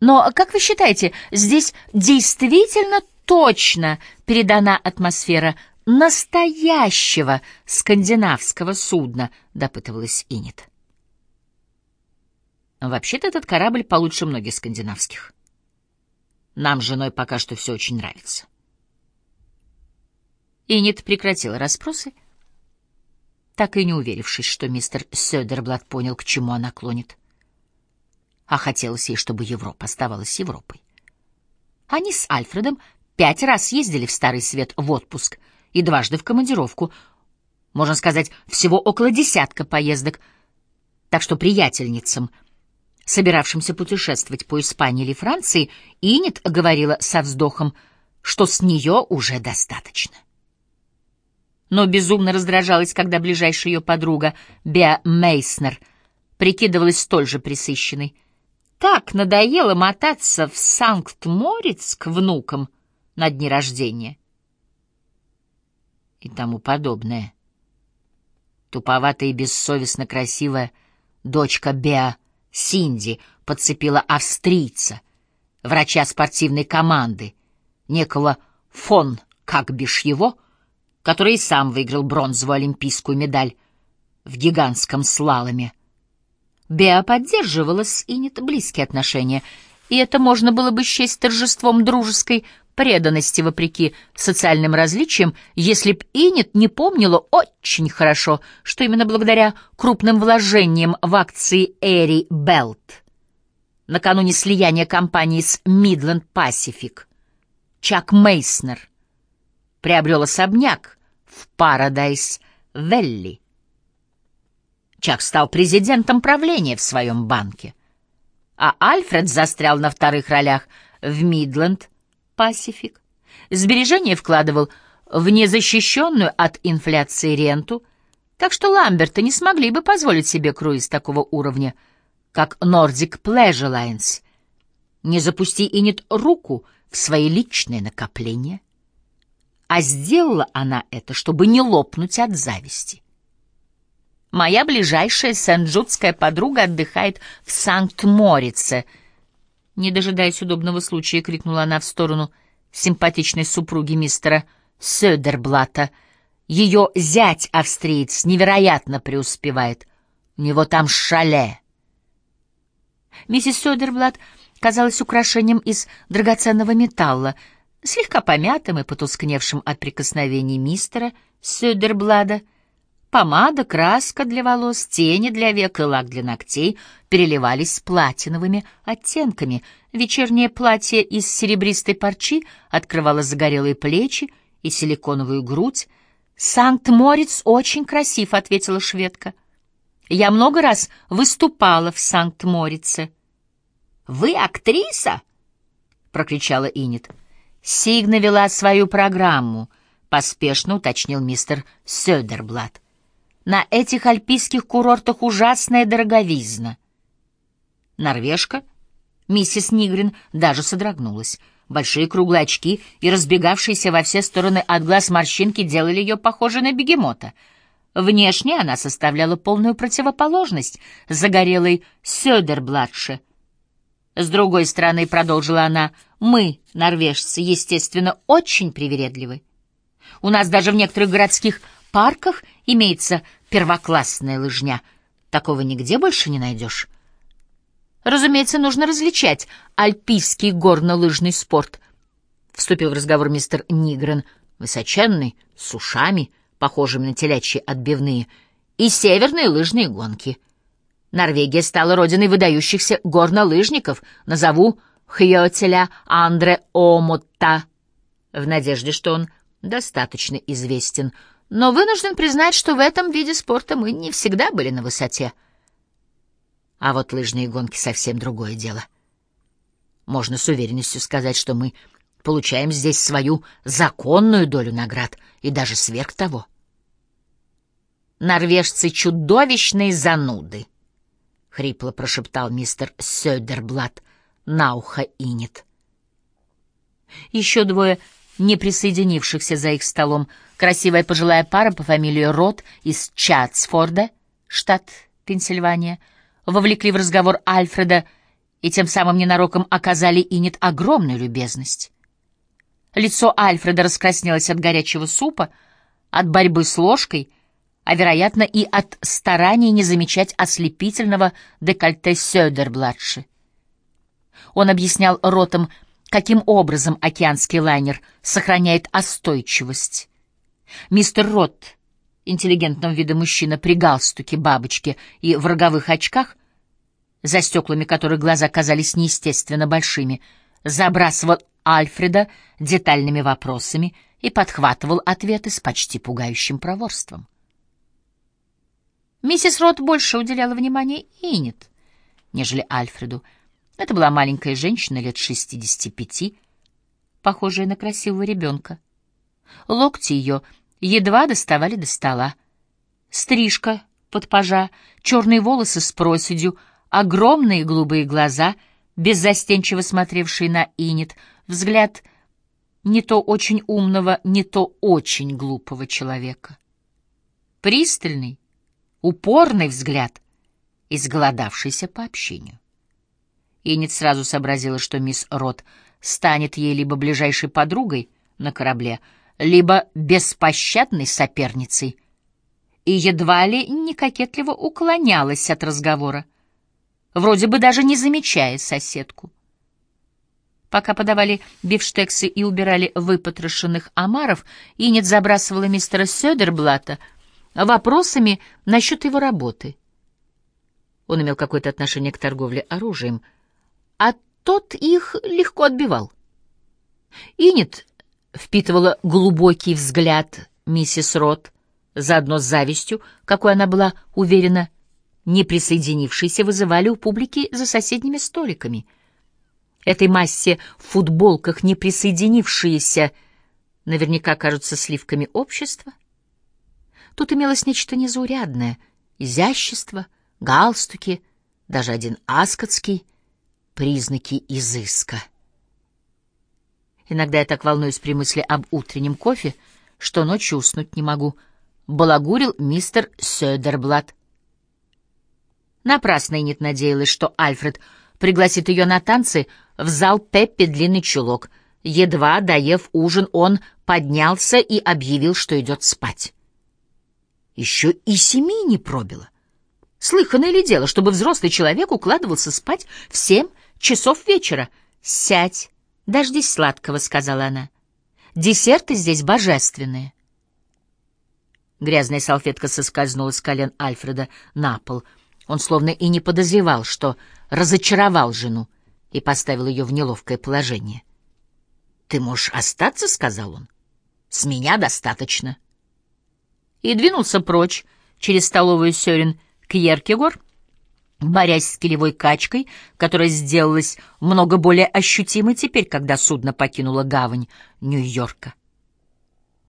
Но, как вы считаете, здесь действительно точно передана атмосфера настоящего скандинавского судна, допытывалась Инет. Вообще-то этот корабль получше многих скандинавских. Нам с женой пока что все очень нравится. Инет прекратила расспросы, так и не уверившись, что мистер Сёдерблат понял, к чему она клонит. А хотелось ей, чтобы Европа оставалась Европой. Они с Альфредом пять раз ездили в Старый Свет в отпуск и дважды в командировку. Можно сказать, всего около десятка поездок. Так что приятельницам — собиравшимся путешествовать по Испании или Франции, Инет говорила со вздохом, что с нее уже достаточно. Но безумно раздражалась, когда ближайшая ее подруга, Беа Мейснер, прикидывалась столь же присыщенной. Так надоело мотаться в Санкт-Морец к внукам на дни рождения. И тому подобное. Туповатая и бессовестно красивая дочка Беа Синди подцепила австрийца, врача спортивной команды, некого фон, как бишь его, который и сам выиграл бронзовую олимпийскую медаль в гигантском слаломе. Беа поддерживала с Инет близкие отношения, и это можно было бы счесть торжеством дружеской преданности вопреки социальным различиям, если б Инет не помнила очень хорошо, что именно благодаря крупным вложениям в акции Эри Белт накануне слияния компании с Midland Pacific Чак Мейснер приобрел особняк в Парадайз Велли. Чак стал президентом правления в своем банке, а Альфред застрял на вторых ролях в Мидленд Пасифик. Сбережения вкладывал в незащищенную от инфляции ренту, так что Ламберты не смогли бы позволить себе круиз такого уровня, как Nordic Pleasure Lines. Не запусти и нет руку в свои личные накопления. А сделала она это, чтобы не лопнуть от зависти. Моя ближайшая сен-джудская подруга отдыхает в Санкт-Морице — не дожидаясь удобного случая, крикнула она в сторону симпатичной супруги мистера Söderблата. Ее зять-австриец невероятно преуспевает. У него там шале. Миссис Söderблат казалась украшением из драгоценного металла, слегка помятым и потускневшим от прикосновений мистера Söderблада — Помада, краска для волос, тени для век и лак для ногтей переливались платиновыми оттенками. Вечернее платье из серебристой парчи открывало загорелые плечи и силиконовую грудь. «Санкт-Морец очень красив», — ответила шведка. «Я много раз выступала в Санкт-Морице». «Вы актриса?» — прокричала Инет. «Сигна вела свою программу», — поспешно уточнил мистер Сёдерблат. На этих альпийских курортах ужасная дороговизна. Норвежка, миссис Нигрин, даже содрогнулась. Большие круглые очки и разбегавшиеся во все стороны от глаз морщинки делали ее похожей на бегемота. Внешне она составляла полную противоположность загорелой Сёдербладше. С другой стороны, продолжила она, мы, норвежцы, естественно, очень привередливы. У нас даже в некоторых городских парках имеется первоклассная лыжня. Такого нигде больше не найдешь. Разумеется, нужно различать альпийский горнолыжный спорт. Вступил в разговор мистер Нигрен, высоченный, с ушами, похожими на телячьи отбивные, и северные лыжные гонки. Норвегия стала родиной выдающихся горнолыжников. Назову Хьотеля Андре Омотта, в надежде, что он достаточно известен — но вынужден признать, что в этом виде спорта мы не всегда были на высоте. А вот лыжные гонки совсем другое дело. Можно с уверенностью сказать, что мы получаем здесь свою законную долю наград и даже сверх того. Норвежцы чудовищные зануды, — хрипло прошептал мистер Сёдерблат на ухо Инет. Еще двое не присоединившихся за их столом, красивая пожилая пара по фамилии Рот из Чатсфорда, штат Пенсильвания, вовлекли в разговор Альфреда и тем самым ненароком оказали Инет огромную любезность. Лицо Альфреда раскраснелось от горячего супа, от борьбы с ложкой, а, вероятно, и от старания не замечать ослепительного декольте Сёдербладши. Он объяснял ротом, каким образом океанский лайнер сохраняет остойчивость. Мистер Рот, интеллигентного вида мужчина при галстуке, бабочке и в роговых очках, за стеклами которых глаза казались неестественно большими, забрасывал Альфреда детальными вопросами и подхватывал ответы с почти пугающим проворством. Миссис Рот больше уделяла внимания Инет, нежели Альфреду. Это была маленькая женщина лет шестидесяти пяти, похожая на красивого ребенка. Локти ее едва доставали до стола. Стрижка под пажа, черные волосы с проседью, огромные голубые глаза, беззастенчиво смотревшие на Инет, взгляд не то очень умного, не то очень глупого человека. Пристальный, упорный взгляд, изголодавшийся по общению. Инет сразу сообразила, что мисс Рот станет ей либо ближайшей подругой на корабле, либо беспощадной соперницей, и едва ли не кокетливо уклонялась от разговора, вроде бы даже не замечая соседку. Пока подавали бифштексы и убирали выпотрошенных омаров, Инет забрасывала мистера Сёдерблата вопросами насчет его работы. Он имел какое-то отношение к торговле оружием, а тот их легко отбивал. Инет впитывала глубокий взгляд миссис Рот, заодно с завистью, какой она была уверена, не присоединившиеся вызывали у публики за соседними столиками. Этой массе в футболках не присоединившиеся наверняка кажутся сливками общества. Тут имелось нечто незаурядное — изящество, галстуки, даже один аскотский, признаки изыска. Иногда я так волнуюсь при мысли об утреннем кофе, что ночью уснуть не могу. Балагурил мистер Сёдерблат. Напрасно Иннет надеялась, что Альфред пригласит ее на танцы в зал Пеппи «Длинный чулок». Едва доев ужин, он поднялся и объявил, что идет спать. Еще и семи не пробило. Слыханное ли дело, чтобы взрослый человек укладывался спать в семь часов вечера? Сядь, «Дождись сладкого», — сказала она. «Десерты здесь божественные». Грязная салфетка соскользнула с колен Альфреда на пол. Он словно и не подозревал, что разочаровал жену и поставил ее в неловкое положение. «Ты можешь остаться?» — сказал он. «С меня достаточно». И двинулся прочь через столовую Сёрин к Еркегор, борясь с килевой качкой, которая сделалась много более ощутимой теперь, когда судно покинуло гавань Нью-Йорка.